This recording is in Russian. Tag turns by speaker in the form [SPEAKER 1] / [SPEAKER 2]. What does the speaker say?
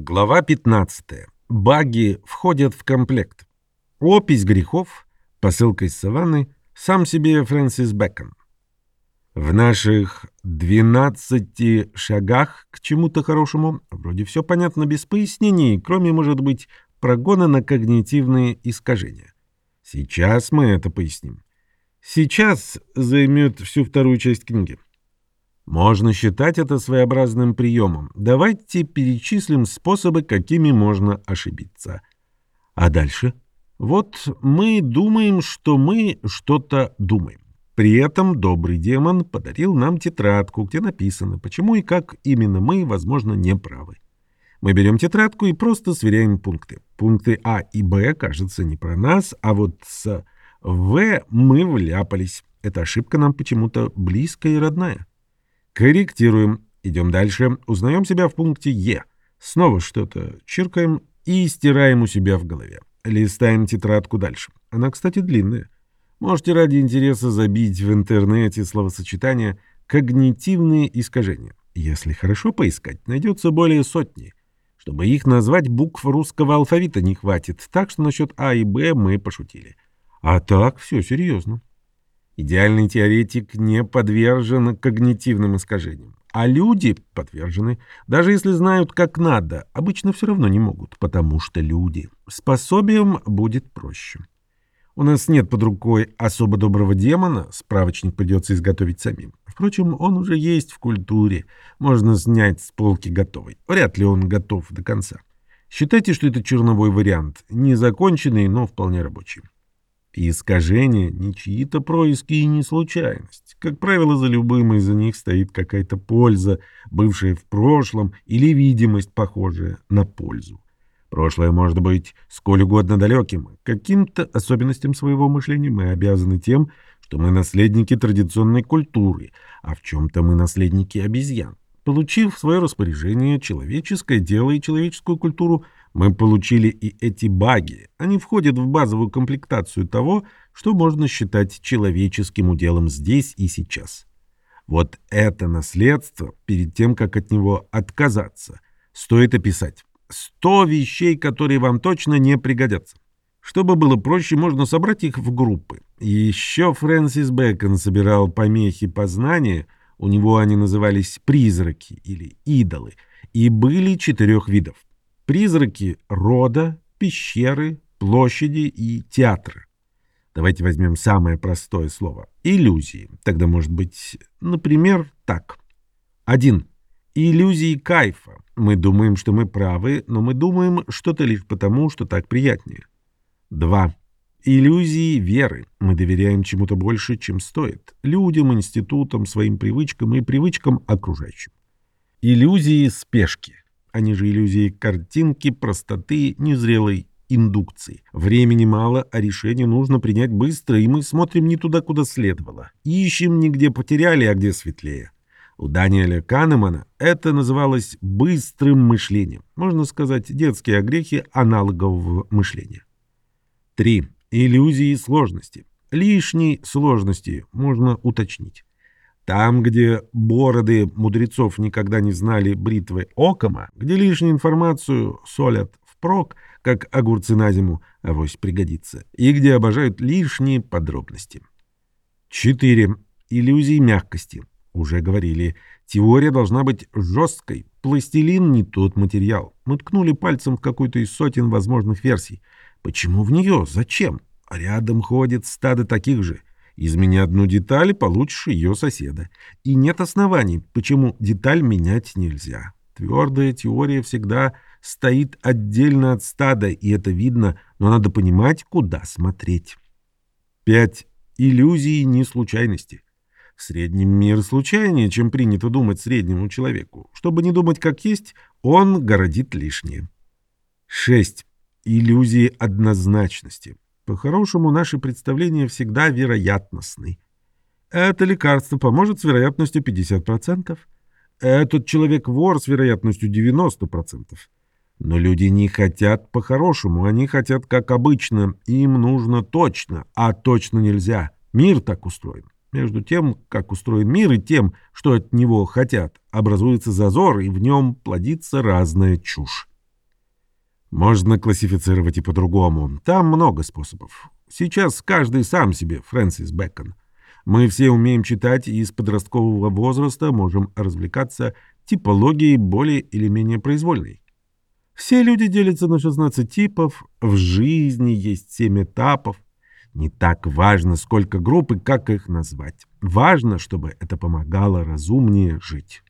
[SPEAKER 1] Глава 15. Баги входят в комплект. Опись грехов. Посылка из саванны. Сам себе Фрэнсис Бэкон. В наших 12 шагах к чему-то хорошему вроде все понятно без пояснений, кроме, может быть, прогона на когнитивные искажения. Сейчас мы это поясним. Сейчас займет всю вторую часть книги. Можно считать это своеобразным приемом. Давайте перечислим способы, какими можно ошибиться. А дальше? Вот мы думаем, что мы что-то думаем. При этом добрый демон подарил нам тетрадку, где написано, почему и как именно мы, возможно, не правы. Мы берем тетрадку и просто сверяем пункты. Пункты А и Б, кажется, не про нас, а вот с В мы вляпались. Эта ошибка нам почему-то близкая и родная. Корректируем. Идем дальше. Узнаем себя в пункте Е. Снова что-то чиркаем и стираем у себя в голове. Листаем тетрадку дальше. Она, кстати, длинная. Можете ради интереса забить в интернете словосочетание «когнитивные искажения». Если хорошо поискать, найдется более сотни. Чтобы их назвать, букв русского алфавита не хватит, так что насчет А и Б мы пошутили. А так все серьезно. Идеальный теоретик не подвержен когнитивным искажениям. А люди подвержены, даже если знают как надо, обычно все равно не могут, потому что люди. Способием будет проще. У нас нет под рукой особо доброго демона, справочник придется изготовить самим. Впрочем, он уже есть в культуре, можно снять с полки готовый. Вряд ли он готов до конца. Считайте, что это черновой вариант, незаконченный, но вполне рабочий. И искажения не чьи-то происки и не случайность. Как правило, за любым из них стоит какая-то польза, бывшая в прошлом, или видимость, похожая на пользу. Прошлое может быть сколь угодно далеким. Каким-то особенностям своего мышления мы обязаны тем, что мы наследники традиционной культуры, а в чем-то мы наследники обезьян. Получив в свое распоряжение человеческое дело и человеческую культуру, мы получили и эти баги. Они входят в базовую комплектацию того, что можно считать человеческим уделом здесь и сейчас. Вот это наследство, перед тем, как от него отказаться, стоит описать. Сто вещей, которые вам точно не пригодятся. Чтобы было проще, можно собрать их в группы. Еще Фрэнсис Бэкон собирал помехи познания, у него они назывались призраки или идолы, и были четырех видов. Призраки рода, пещеры, площади и театры. Давайте возьмем самое простое слово — иллюзии. Тогда может быть, например, так. Один. Иллюзии кайфа. Мы думаем, что мы правы, но мы думаем что-то лишь потому, что так приятнее. Два. Иллюзии веры. Мы доверяем чему-то больше, чем стоит. Людям, институтам, своим привычкам и привычкам окружающим. Иллюзии спешки. Они же иллюзии картинки, простоты, незрелой индукции. Времени мало, а решение нужно принять быстро, и мы смотрим не туда, куда следовало. Ищем не где потеряли, а где светлее. У Даниэля Канемана это называлось быстрым мышлением. Можно сказать, детские огрехи аналогового мышления. 3. Иллюзии сложности. Лишние сложности можно уточнить. Там, где бороды мудрецов никогда не знали бритвы окома, где лишнюю информацию солят впрок, как огурцы на зиму, авось пригодится, и где обожают лишние подробности. 4. Иллюзии мягкости. Уже говорили, теория должна быть жесткой. Пластилин не тот материал. Мы ткнули пальцем в какую-то из сотен возможных версий. Почему в нее? Зачем? Рядом ходит стадо таких же. Измени одну деталь, получишь ее соседа. И нет оснований, почему деталь менять нельзя. Твердая теория всегда стоит отдельно от стада, и это видно, но надо понимать, куда смотреть. 5. Иллюзии не случайности. В среднем мир случайнее, чем принято думать среднему человеку. Чтобы не думать как есть, он городит лишнее. 6. Иллюзии однозначности. По-хорошему, наши представления всегда вероятностны. Это лекарство поможет с вероятностью 50%. Этот человек вор с вероятностью 90%. Но люди не хотят по-хорошему, они хотят как обычно, им нужно точно, а точно нельзя. Мир так устроен. Между тем, как устроен мир, и тем, что от него хотят, образуется зазор, и в нем плодится разная чушь. Можно классифицировать и по-другому. Там много способов. Сейчас каждый сам себе Фрэнсис Бэкон. Мы все умеем читать и с подросткового возраста можем развлекаться типологией более или менее произвольной. Все люди делятся на 16 типов, в жизни есть 7 этапов. Не так важно, сколько групп и как их назвать. Важно, чтобы это помогало разумнее жить.